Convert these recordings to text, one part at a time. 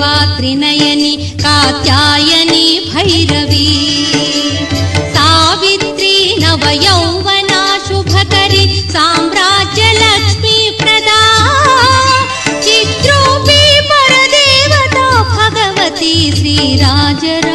त्रिनयनि कात्यायनी भैरवी। सावित्री नवयौवना शुभकरि साम्राज्यलक्ष्मी प्रदा। चित्रोऽपि परदेवता भगवती श्रीराजराजेश्वरी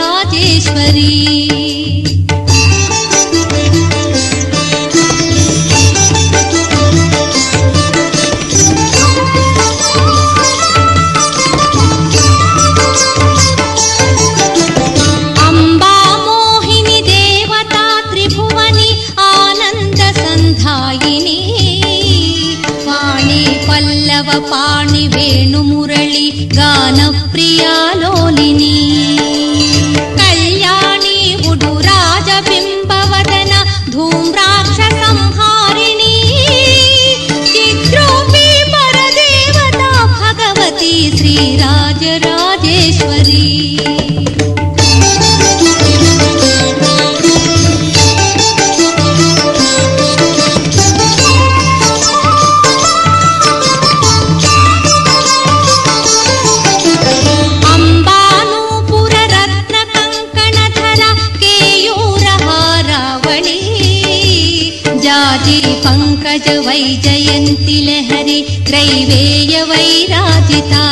जाजी पङ्कज वैजयन्ति लहरि त्रैवेय वैराजिता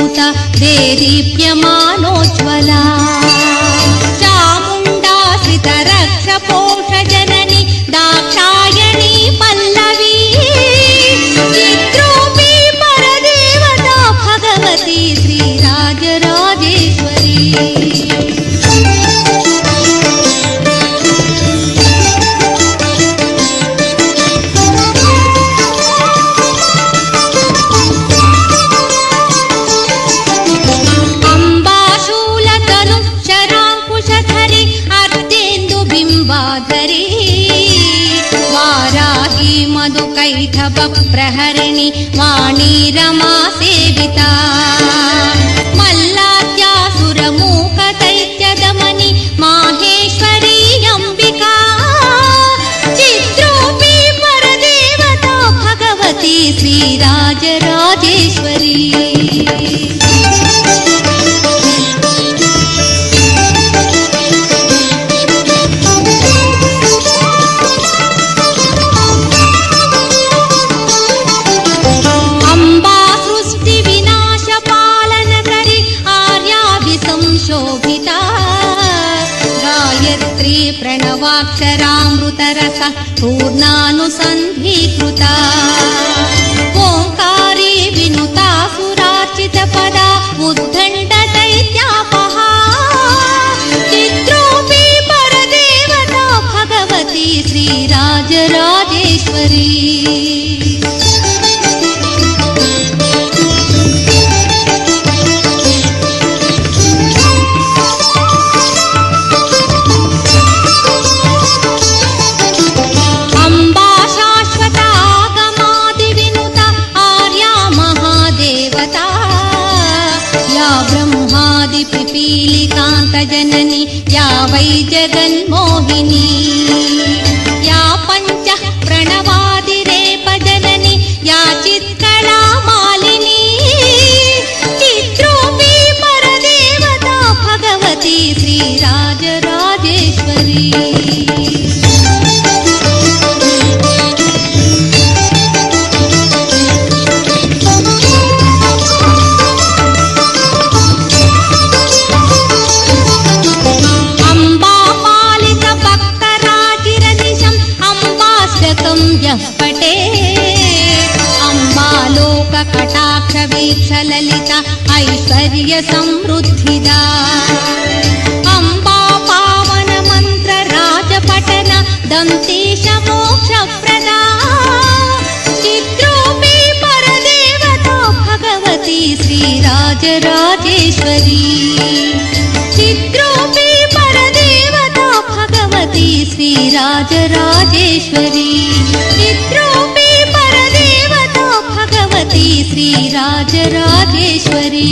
भूता देदीप्यमानोज्ज्वला। वाराही वाणी रमा सेविता। मल्लाद्यासुरमूकदैत्यदमनि माहेश्वरी अम्बिका चित्रोऽपि परदेवता भगवती श्रीराजराजेश्वरी गायत्री प्रणवाक्षरामृतरस पूर्णानुसन्धीकृता। ओङ्कारी विनुता सुरार्चितपदा उद्दण्डदैत्यापहा ब्रह्मादिपिपीलिकान्तजननी या वै जगन्मोहिनी। या पञ्चः प्रणवादिरेपजननी या चित्कला मालिनी। चित्रोऽपि परदेवता भगवती श्रीराजराजेश्वरी यः पटे अम्बालोककटाक्षवीक्षललित ऐश्वर्यसमृद्धिदा। अम्बा पावनमन्त्रराजपटन दन्तीशमोक्षप्रदा। चित्रोऽपि परदेवता भगवती श्रीराजराजेश्वरी। चित्रोऽपि परदेवता भगवती श्रीराजराजेश्वरी। राजराजेश्वरी।